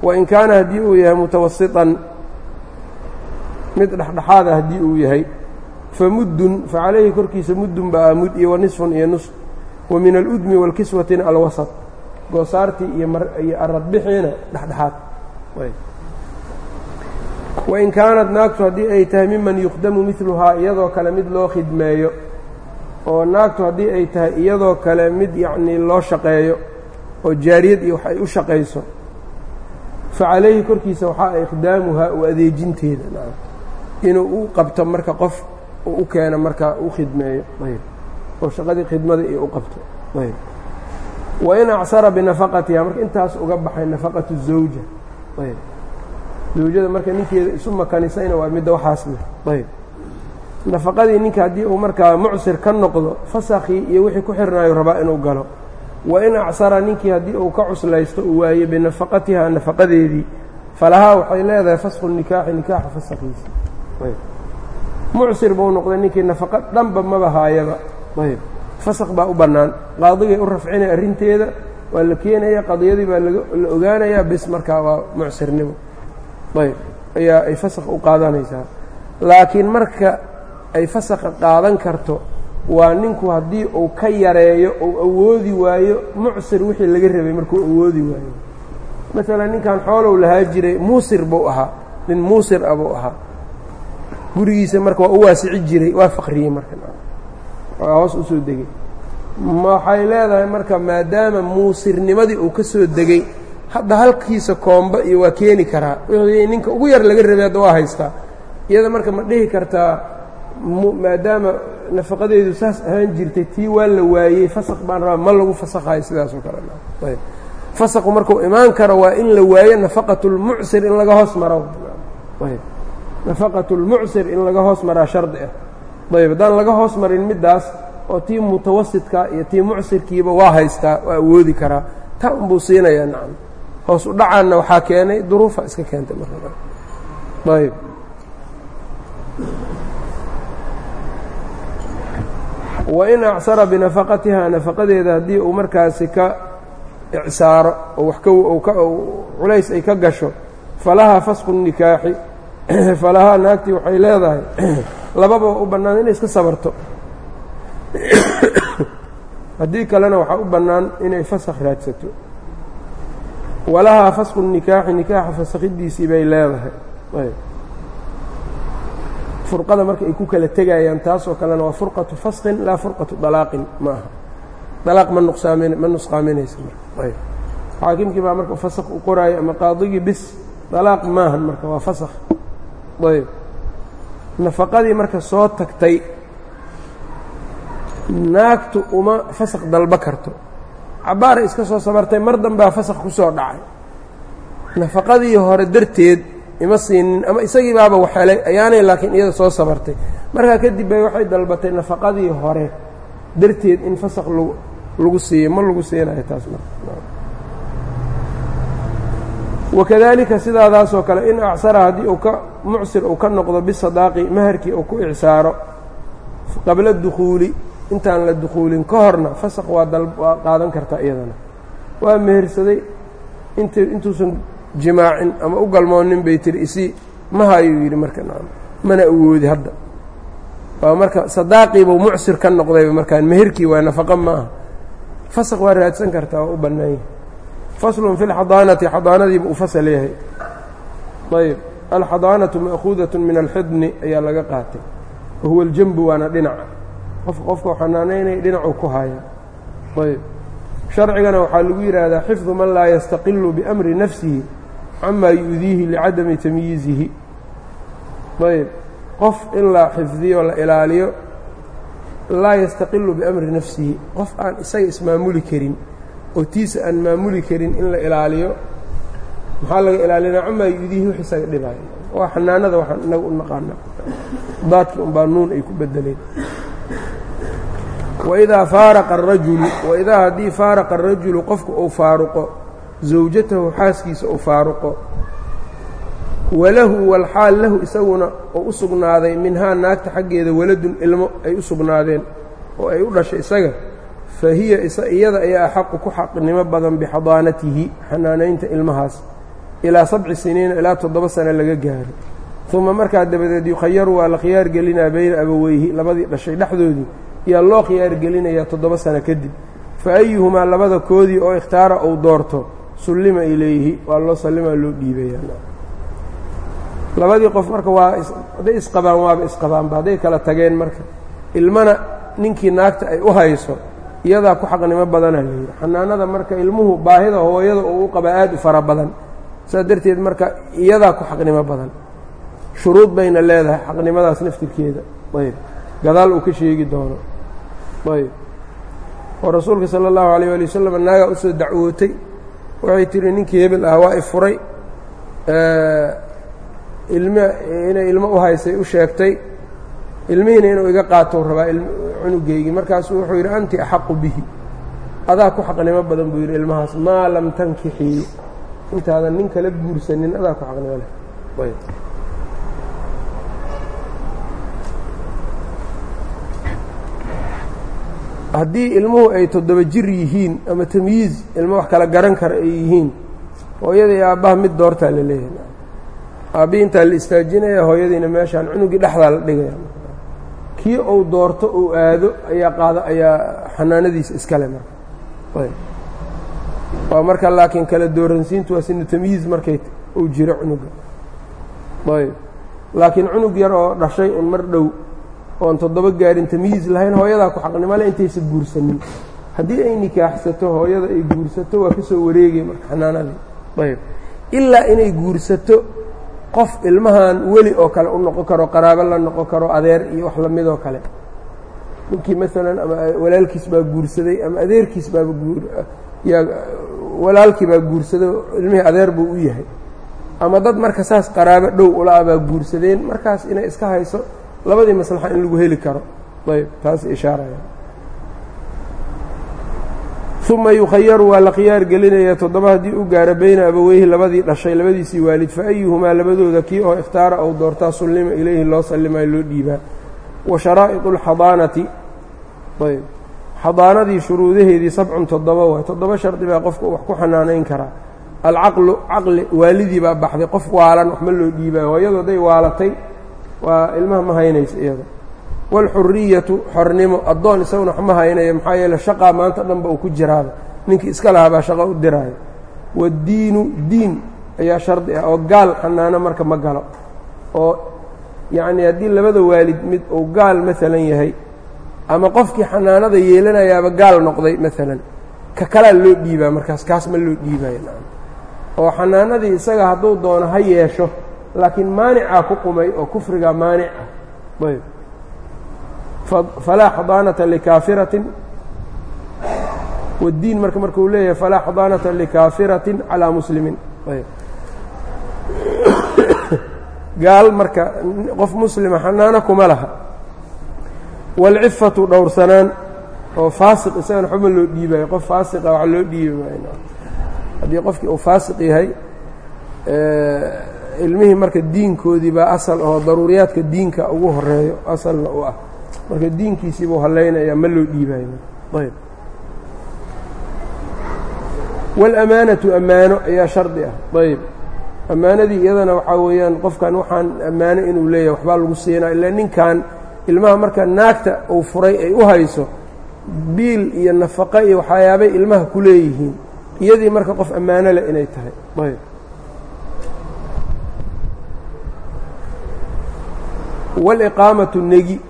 wain kaana haddii uu yahay mutawasitan mid dhexdhexaada ah haddii uu yahay famuddun facalayhi korkiisa muddun baa mud iyo wanisfun iyo nus. Wa min aludmi wاlkiswatina alwasat. Goosaartii iyo iyo aradbixiina dhexdhexaad wain kaanat naagtu haddii ay tahay miman yukhdamu midluhaa iyadoo kale mid loo khidmeeyo oo naagtu haddii ay tahay iyadoo kale mid yacnii loo shaqeeyo oo jaariyad iyo wax u shaqayso fa calayhi korkiisa waxaa ikhdaamuhaa u adeejinteeda inuu u qabto marka qof uu u keeno markaa u khidmeeyo oo shaqadii khidmada iyo u qabto wain acsara binafaqatiha marka intaas uga baxay nafaqatu zawja zawjada marka ninkeeda isu makanisayna waa midda waxaas leh. Ayb nafaqadii ninka haddii uu markaa mucsir ka noqdo fasakii iyo wixii ku xirnaayo rabaa inuu galo. Wain acsara ninkii haddii uu ka cuslaysto uu waaye binafaqatiha nafaqadeedii falahaa waxay leedahay fasqu nikaaxi nikaaxa fasakiisa mucsir buu noqday ninkii nafaqo dhanba maba haayaba ayb fasaq baa u bannaan. Qaadigay u rafcinaya arrinteeda waa la keenaya qadiyadii baa la ogaanayaa bis markaa waa mucsirnimo ayb. Ayaa ay fasaq u qaadanaysaa. Laakiin marka ay fasaqa qaadan karto waa ninku haddii uu ka yareeyo uu awoodi waayo mucsir wixii laga rabay markuu awoodi waayo. Maalan ninkan xoolow lahaa jiray muusir buu ahaa. Nin muusir ah buu ahaa. Gurigiisa marka waa u waasici jiray waa faqriyey marka. Hoos u soo degey waxay leedahay marka maadaama muusirnimadii uu ka soo degey hadda halkiisa koomba iyo waa keeni karaa. Wixii ninka ugu yar laga rabay hadda waa haystaa iyada marka ma dhihi kartaa maadaama nafaqadeedu saas ahaan jirtay tii waa la waayey fasaq baan rabaa ma lagu fasakhayo sidaasoo kale. Fasaqu markuu imaan karo waa in la waayo nafaqatu lmucsir in laga hoos maro. Ayb. Nafaqatu lmucsir in laga hoos maraa shardi ah. Ayb haddaan laga hoos marin middaas oo tii mutawasidka iyo tii mucsirkiiba waa haystaa waa awoodi karaa. Ta unbuu siinayaa nacam hoos u dhacaanna waxaa keenay duruufa iska keentay marka. Ayb wain acsara binafaqatiha nafaqadeeda haddii uu markaasi ka icsaaro oo wax ka culays ay ka gasho falahaa fasqu nikaaxi. Falahaa naagtii waxay leedahay lababa u bannaan inay iska sabarto. Haddii kalena waxaa u bannaan inay fasakh raadsato walahaa fasqu nikaaxi nikaaxa fasakhidiisii bay leedahay. Furqada marka ay ku kala tegayaan taasoo kalena waa furqatu fasqin laa furqatu dalaaqin ma aha. Dalaaq ma nuqsaamin ma nusqaaminaysa marka. Xaakimkii baa marka fasakh u qoraayo ama qaadigii bis dalaaq maahan marka waa fasakh ayb. Nafaqadii marka soo tagtay naagtu uma fasakh dalbo karto cabbaaray iska soo sabartay mar dambaa fasakh ku soo dhacay. Nafaqadii hore darteed ima siinin ama isagii baaba wax helay ayaanay laakiin iyada soo sabartay. Markaa kadib bay waxay dalbatay nafaqadii hore darteed in fasakh lagu lagu siiyo ma lagu siinayo taas marka wakadalika sidaadaasoo kale in acsara haddii uu ka mucsir uu ka noqdo bisadaaqi maharkii uu ku icsaaro qabla dukhuuli intaan la dukhuulin ka horna fasakh waa waa qaadan kartaa iyadana. Waa mehersaday int intuusan jimaacin ama u galmoonin bay tiri isii ma hayuu yidhi marka mana awoodi hadda. Waa marka sadaaqiibuu mucsir ka noqdayba markaan meherkii waa nafaqo ma aha waa raadsan kartaa waa u bannaan yahay faslun fi lxadaanati xadaanadiiba uu fasal yahay. Ayb alxadaanatu ma'khuudatun min alxidni ayaa laga qaatay. Wa huwa aljanbu waana dhinaca qofka qofka xanaanaynaya dhinacuu ku haya. Ayb. Sharcigana waxaa lagu yidhaahdaa xifdu man laa yastaqilu biamri nafsihi camaa yu'diihi licadami tamyiizihi. Ayb. Qof in la xifdiyo la ilaaliyo laa yastaqilu biamri nafsihi. Qof aan isaga ismaamuli karin oo tiisa aan maamuli karin in la ilaaliyo maxaa laga ilaalinaa? Camaa yudiihi wix isaga dhibaayo waa xanaanada waxaan inaga u naqaana daadkii unbaa nuun ay ku bedeleen waidaa faaraqa arajulu waidaa haddii faaraqa arajulu qofku uu faaruqo zawjatahu xaaskiisa uu faaruqo walahu walxaal lahu isaguna oo u sugnaaday minhaa naagta xaggeeda waladun ilmo ay u sugnaadeen oo ay u dhashay isaga fa hiya iyada ayaa axaqu ku xaqnimo badan bixadaanatihi xanaanaynta ilmahaas ilaa sabci siniina ilaa toddoba sano laga gaaro uma markaa dabadeed yukhayaru waa la khiyaar gelinaa bayna abaweyhi labadii dhashay dhexdoodii yaa loo khiyaar gelinayaa toddoba sano kadib. Fa ayuhumaa labada koodii oo ikhtaara uu doorto sullima ilayhi waa loo sallimaa loo dhiibayaa. Labadii qof marka waa hadday isqabaan waaba isqabaanba hadday kala tageen marka. Ilmana ninkii naagta ay u hayso iyadaa ku xaqnimo badana layidhi xanaanada marka ilmuhu baahida hooyada uu u qabaa aad u fara badan. Saas darteed marka iyadaa ku xaqnimo badan. Shuruud bayna leedahay xaqnimadaas naftirkeeda. Ayb. Gadaal uu ka sheegi doono ayb oo rasuulka sala allahu alayh ali wasalam naagaa u soo dacwootay. Waxay tihi ninkii hebel ah waa i furay. Ilm inay ilmo u haysay u sheegtay ilmihiina inuu iga qaatou rabaa cunugeygii. Markaasuu wuxuu yidhi anti axaqu bihi. Adaa ku xaqnimo badan buu yidhi ilmahaas. Maa lam tankixii intaadan nin kala guursanin adaa ku xaqnimo leh haddii ilmuhu ay toddoba jir yihiin ama tamyiiz ilmo wax kala garan kara ay yihiin hooyada iyo aabbaha mid doortaa la leeyahay. Aabbihi intaa la istaajinaya hooyadiina meeshaan cunugii dhexdaa la dhigaya. Kii uu doorto uu aado ayaa qaada ayaa xanaanadiisa iskale marka. Waa marka laakiin kala dooransiintu waa sinu tamyiiz markay uu jiro cunuga. Ayb. Laakiin cunug yar oo dhashay un mar dhow oon toddoba gaarin tamyiiz lahayn hooyadaa ku xaqnimo le intaysa guursanin. Haddii ay nikaaxsato hooyada ay guursato waa ka soo wareegay marka xanaanadii ayb ilaa inay guursato qof ilmahan weli oo kale u noqon karo qaraabo la noqon karo adeer iyo wax la mid oo kale. Ninkii maalan ama walaalkiis baa guursaday ama adeerkiis baaba yaa walaalkii baa guursaday ilmihii adeer buu u yahay. Ama dad marka saas qaraabo dhow ula baa guursadeen markaas inay iska hayso labadii maslaxa in lagu heli karo. Ayb taas ishaaraya. Uma yukhayaru waa la khiyaar gelinaya toddoba haddii u gaaro bayna abaweyhi labadii dhashay labadiisii waalid fa ayuhumaa labadooda kii oo ikhtaara ou doortaa sullima ilayhi loo sallimayo loo dhiibaa. Wa sharaa'iطu اlxadaanati ayb xadaanadii shuruudaheedii sabcun toddoba waay toddoba shardi baa qofka wax ku xanaanayn karaa. Alcaqlu caqli waalidii baa baxday qof waalan waxma loo dhiibaayo hooyadu hadday waalatay waa ilmaha ma haynaysa iyada. Waalxuriyatu xornimo addoon isaguna ma haynayo maxaa yeele shaqaa maanta dhanba uu ku jiraaba ninkii iska lahaa baa shaqo u diraayo. Waaddiinu diin ayaa shardi ah oo gaal xanaano marka ma galo. Oo yacnii haddii labada waalid mid uu gaal maalan yahay ama qofkii xanaanada yeelanayaaba gaal noqday maalan ka kalaa loo dhiibaa markaas kaas ma loo dhiibayo oo xanaanadii isaga hadduu doono ha yeesho laakiin maanicaa ku qumay oo kufriga maanic ah ayb falaa xadaanata likaafiratin. Wadiin marka markuu leeyahay falaa xadaanata likaafiratin calaa muslimin. Gaal marka qof muslima xanaano kuma laha. Waalcifatu dhowrsanaan oo faasiq isagana xuma loo dhiibayo qof faasiqa wax loo dhiibi maayo haddii qofkii uu faasiq yahay ilmihii marka diinkoodii baa asal oo daruuriyaadka diinka ugu horeeyo asalna u ah. Marka diinkiisii buu hallaynayaa ma loo dhiibayo. Ayb. Wاlamaanatu ammaano ayaa shardi ah. Ayb. Ammaanadii iyadana waxaa weeyaan qofkan waxaan ammaano inuu leeyahay waxbaa lagu siinaa ilaa ninkan ilmaha marka naagta uu furay ay u hayso biil iyo nafaqo iyo waxyaabay ilmaha ku leeyihiin iyadii marka qof ammaano leh inay tahay. Ayb wاliqaamatu negi.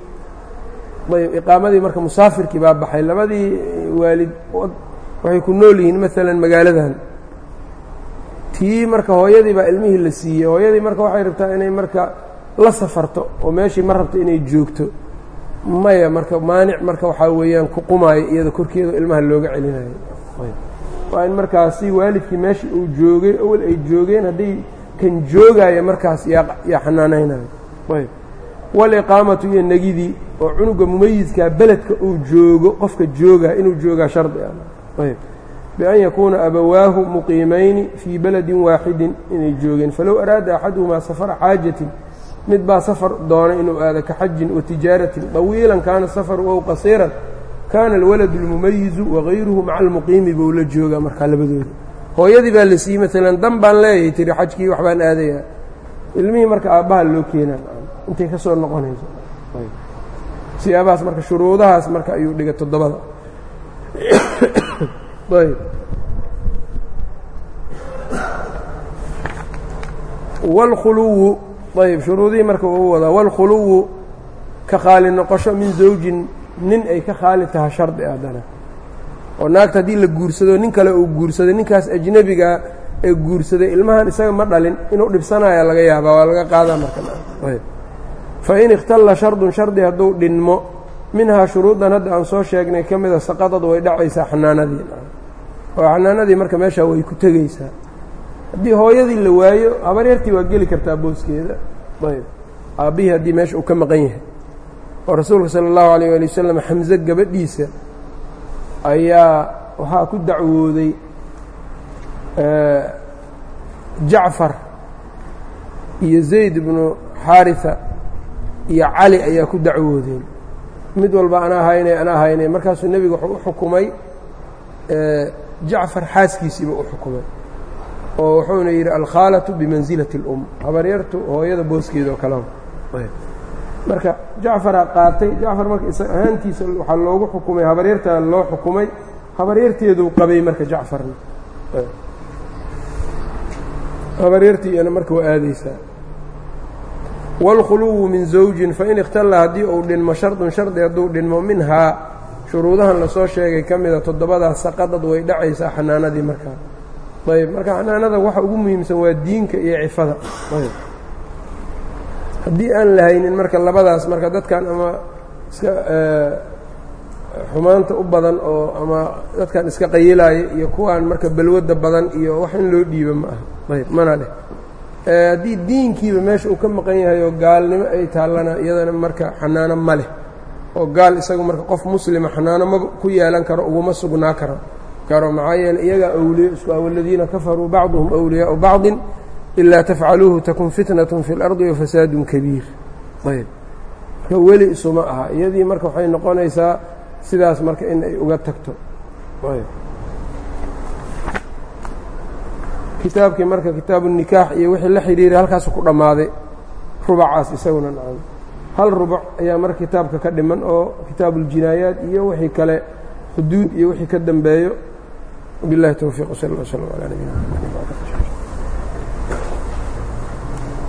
Ayb iqaamadii marka musaafirkii baa baxay. Labadii waalid waxay ku nool yihiin maalan magaaladan. Tii marka hooyadii baa ilmihii la siiyey. Hooyadii marka waxay rabtaa inay marka la safarto oo meeshii ma rabto inay joogto. Maya marka maanic marka waxaa weeyaan ku qumaayo iyada korkeeda ilmaha looga celinayo waa in markaasi waalidkii meeshii uu joogay awel ay joogeen haddii kan joogaya markaas yaa xanaanaynayo waliqaamatu iyo negidii oo cunuga mumayidkaa beledka uu joogo qofka joogaa inuu joogaa shardi ah. Ayb. Bian yakuuna abawaahu muqiimayni fii beledin waaxidin inay joogeen. Falow araada axaduhumaa safara xaajatin mid baa safar doonay inuu aado ka xajin wa tijaaratin kaana safaru ow qasiiran kaana alwaladu اlmumayizu wagayruhu maca almuqiimi buu la joogaa markaa labadooda. Hooyadii baa la siiyey maalan dan baan leeyahay tiri xajkii wax baan aadayaa. Ilmihii marka aabbaha loo keenaa intay ka soo noqonayso. Siyaabahaas marka shuruudahaas marka ayuu dhigay toddobada. Ayb. Wاlkhuluwu ayb shuruudihii marka uu wadaa wاlkhuluwu ka khaali noqosho min zawjin nin ay ka khaali taha shardi haddana oo naagta haddii la guursado nin kale uu guursaday ninkaas ajnebigaa ee guursaday ilmahan isaga ma dhalin inuu dhibsanaya laga yaabaa waa laga qaadaa marka fain ikhtalla shardun shardi hadduu dhinmo minhaa shuruudan hadda aan soo sheegnay ka mida saqadad way dhacaysaa xanaanadii. Oo xanaanadii marka meeshaa way ku tegeysaa haddii hooyadii la waayo habaryartii waa geli kartaa booskeeda. Ayb. Aabbihii haddii meesha uu ka maqan yahay. Oo rasuulka sala allahu alayh waali wasalam xamse gabadhiisa ayaa waxaa ku dacwooday jacfar iyo zayd ibnu xaarisa iyo cali ayaa ku dacwoodeen. Mid walba anaa haynay anaa haynay markaasuu nebigu wuxuu u xukumay jacfar xaaskiisiiba u xukumay. Oo wuxuuna yidhi alkhaalatu bimansilati اlum habaryartu hooyada booskeeda oo kaleba marka jacfaraa qaatay. Jacfar marka isa ahaantiisa waxaa loogu xukumay habaryartaa loo xukumay. Habaryarteeduu qabay marka jacfarna. Habaryartiina marka waa aadeysaa wاlkhuluwu min zawjin fain ikhtalla haddii uu dhinmo shardun shardi hadduu dhinmo minhaa shuruudahan la soo sheegay ka mida toddobadaas saqadad way dhacaysaa xanaanadii markaa ayb marka xanaanada waxa ugu muhiimsan waa diinka iyo cifada haddii aan la haynin marka labadaas marka dadkan ama iska xumaanta u badan oo ama dadkan iska qayilaaya iyo kuwaan marka balwadda badan iyo wax in loo dhiibo ma aha ayb mana dheh haddii diinkiiba meesha uu ka maqan yahay oo gaalnimo ay taallana iyadana marka xanaano ma leh. Oo gaal isagu marka qof muslima xanaano ma ku yeelan karo uguma sugnaa karo. Karo maxaa yeele iyagaa awliye isku ah waladiina kafaruu bacduhum awliyaau bacdin ilaa tafcaluuhu takun fitnatun fi اlardi wafasaadun kabiir. Ayb marka weli isuma aha. Iyadii marka waxay noqonaysaa sidaas marka in ay uga tagto kitaabkii marka kitaabu nikaax iyo wixii la xidhiiray halkaasu ku dhammaaday. Rubacaas isaguna nacam. Hal rubac ayaa marka kitaabka ka dhiman oo kitaabuuljinaayaat iyo wixii kale xuduud iyo wixii ka dambeeyo. Wabillahi towfiiq wsal lla slam calaa nabiyina